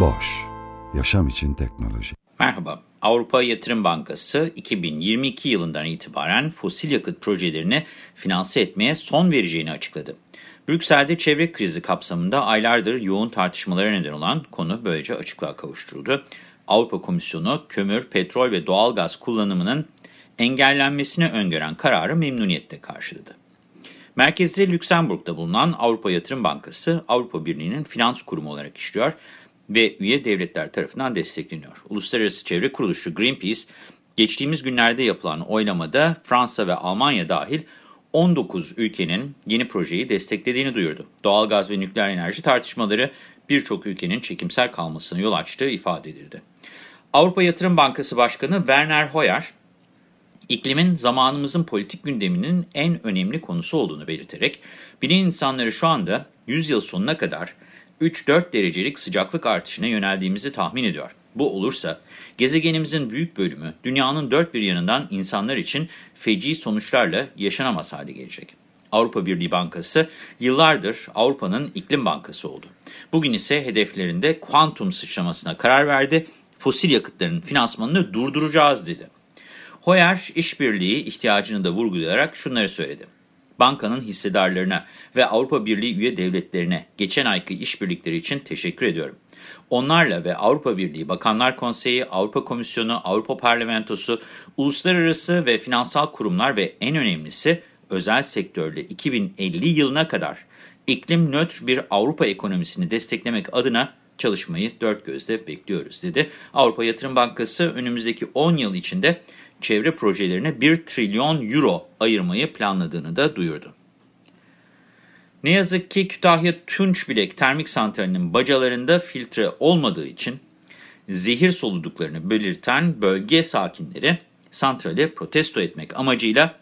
Boş, yaşam için teknoloji. Merhaba, Avrupa Yatırım Bankası 2022 yılından itibaren fosil yakıt projelerini finanse etmeye son vereceğini açıkladı. Brüksel'de çevre krizi kapsamında aylardır yoğun tartışmalara neden olan konu böylece açıklığa kavuşturuldu. Avrupa Komisyonu kömür, petrol ve doğalgaz kullanımının engellenmesini öngören kararı memnuniyetle karşıladı. Merkezde Lüksemburg'da bulunan Avrupa Yatırım Bankası, Avrupa Birliği'nin finans kurumu olarak işliyor ve üye devletler tarafından destekleniyor. Uluslararası Çevre Kuruluşu Greenpeace, geçtiğimiz günlerde yapılan oylamada Fransa ve Almanya dahil 19 ülkenin yeni projeyi desteklediğini duyurdu. Doğalgaz ve nükleer enerji tartışmaları birçok ülkenin çekimsel kalmasına yol açtığı ifade edildi. Avrupa Yatırım Bankası Başkanı Werner Hoyer, iklimin zamanımızın politik gündeminin en önemli konusu olduğunu belirterek, bilim insanları şu anda 100 yıl sonuna kadar 3-4 derecelik sıcaklık artışına yöneldiğimizi tahmin ediyor. Bu olursa gezegenimizin büyük bölümü dünyanın dört bir yanından insanlar için feci sonuçlarla yaşanamaz hale gelecek. Avrupa Birliği Bankası yıllardır Avrupa'nın iklim bankası oldu. Bugün ise hedeflerinde kuantum sıçramasına karar verdi, fosil yakıtların finansmanını durduracağız dedi. Hoyer işbirliği ihtiyacını da vurgulayarak şunları söyledi. Bankanın hissedarlarına ve Avrupa Birliği üye devletlerine geçen ayki işbirlikleri için teşekkür ediyorum. Onlarla ve Avrupa Birliği Bakanlar Konseyi, Avrupa Komisyonu, Avrupa Parlamentosu, uluslararası ve finansal kurumlar ve en önemlisi özel sektörle 2050 yılına kadar iklim nötr bir Avrupa ekonomisini desteklemek adına çalışmayı dört gözle bekliyoruz dedi. Avrupa Yatırım Bankası önümüzdeki 10 yıl içinde çevre projelerine 1 trilyon euro ayırmayı planladığını da duyurdu. Ne yazık ki Kütahya Tunçbilek Termik Santrali'nin bacalarında filtre olmadığı için zehir soluduklarını belirten bölge sakinleri santrali protesto etmek amacıyla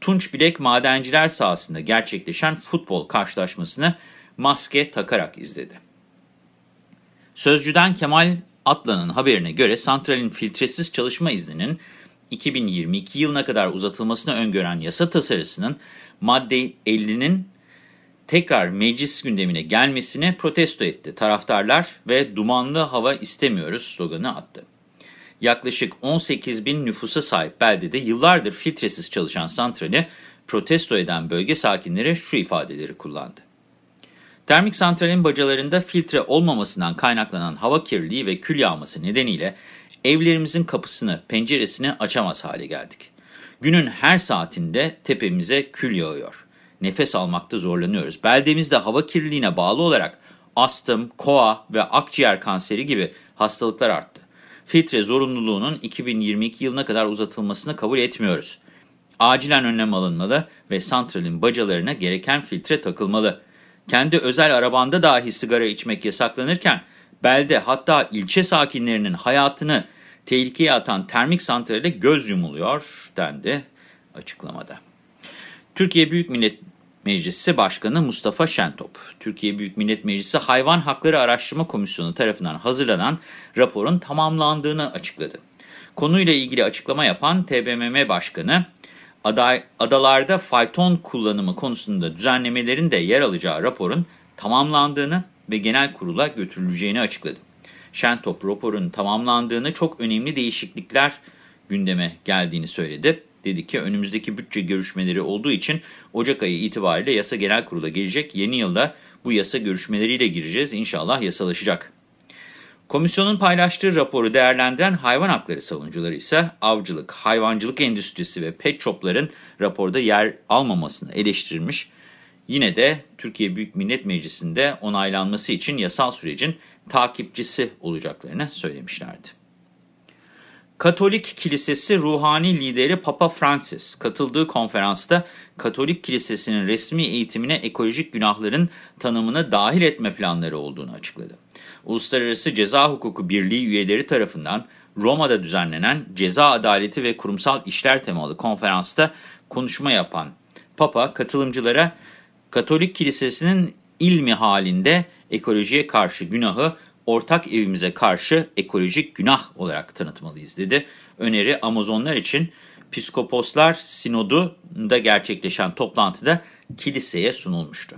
Tunçbilek madenciler sahasında gerçekleşen futbol karşılaşmasını maske takarak izledi. Sözcüden Kemal Atlan'ın haberine göre santralin filtresiz çalışma izninin 2022 yılına kadar uzatılmasını öngören yasa tasarısının madde 50'nin tekrar meclis gündemine gelmesini protesto etti. Taraftarlar ve dumanlı hava istemiyoruz sloganı attı. Yaklaşık 18 bin nüfusa sahip beldede yıllardır filtresiz çalışan santrali protesto eden bölge sakinleri şu ifadeleri kullandı. Termik santralin bacalarında filtre olmamasından kaynaklanan hava kirliliği ve kül yağması nedeniyle evlerimizin kapısını, penceresini açamaz hale geldik. Günün her saatinde tepemize kül yağıyor. Nefes almakta zorlanıyoruz. Beldemizde hava kirliliğine bağlı olarak astım, koa ve akciğer kanseri gibi hastalıklar arttı. Filtre zorunluluğunun 2022 yılına kadar uzatılmasını kabul etmiyoruz. Acilen önlem alınmalı ve santralin bacalarına gereken filtre takılmalı. Kendi özel arabanda dahi sigara içmek yasaklanırken, belde hatta ilçe sakinlerinin hayatını tehlikeye atan termik santrale göz yumuluyor dendi açıklamada. Türkiye Büyük Millet Meclisi Başkanı Mustafa Şentop, Türkiye Büyük Millet Meclisi Hayvan Hakları Araştırma Komisyonu tarafından hazırlanan raporun tamamlandığını açıkladı. Konuyla ilgili açıklama yapan TBMM Başkanı, aday, adalarda fayton kullanımı konusunda düzenlemelerin de yer alacağı raporun tamamlandığını ve genel kurula götürüleceğini açıkladı. Şentop raporun tamamlandığını, çok önemli değişiklikler gündeme geldiğini söyledi. Dedi ki önümüzdeki bütçe görüşmeleri olduğu için Ocak ayı itibariyle yasa genel kurula gelecek. Yeni yılda bu yasa görüşmeleriyle gireceğiz. İnşallah yasalaşacak. Komisyonun paylaştığı raporu değerlendiren hayvan hakları savunucuları ise avcılık, hayvancılık endüstrisi ve pet shopların raporda yer almamasını eleştirmiş. Yine de Türkiye Büyük Millet Meclisi'nde onaylanması için yasal sürecin takipçisi olacaklarını söylemişlerdi. Katolik Kilisesi ruhani lideri Papa Francis katıldığı konferansta Katolik Kilisesi'nin resmi eğitimine ekolojik günahların tanımını dahil etme planları olduğunu açıkladı. Uluslararası Ceza Hukuku Birliği üyeleri tarafından Roma'da düzenlenen ceza adaleti ve kurumsal işler temalı konferansta konuşma yapan Papa katılımcılara Katolik Kilisesi'nin ilmi halinde ekolojiye karşı günahı ortak evimize karşı ekolojik günah olarak tanıtmalıyız dedi. Öneri Amazonlar için Piskoposlar Sinodu'nda gerçekleşen toplantıda kiliseye sunulmuştu.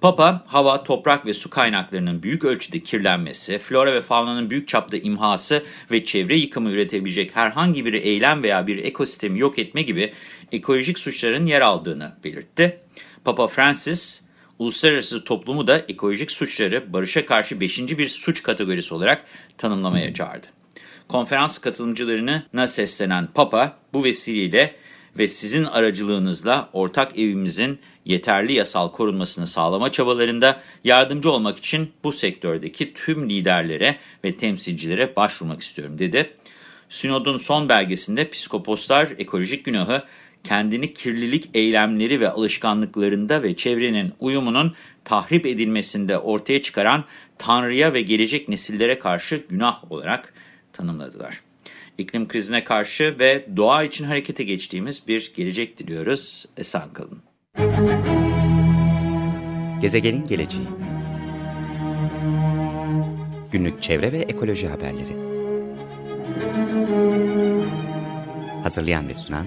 Papa, hava, toprak ve su kaynaklarının büyük ölçüde kirlenmesi, flora ve faunanın büyük çapta imhası ve çevre yıkımı üretebilecek herhangi bir eylem veya bir ekosistemi yok etme gibi ekolojik suçların yer aldığını belirtti. Papa Francis, uluslararası toplumu da ekolojik suçları barışa karşı beşinci bir suç kategorisi olarak tanımlamaya çağırdı. Konferans katılımcılarına seslenen Papa bu vesileyle ve sizin aracılığınızla ortak evimizin yeterli yasal korunmasını sağlama çabalarında yardımcı olmak için bu sektördeki tüm liderlere ve temsilcilere başvurmak istiyorum dedi. Sinod'un son belgesinde Piskoposlar ekolojik günahı kendini kirlilik eylemleri ve alışkanlıklarında ve çevrenin uyumunun tahrip edilmesinde ortaya çıkaran Tanrı'ya ve gelecek nesillere karşı günah olarak tanımladılar. İklim krizine karşı ve doğa için harekete geçtiğimiz bir gelecek diliyoruz. Esen kalın. Gezegenin geleceği Günlük çevre ve ekoloji haberleri Hazırlayan ve sunan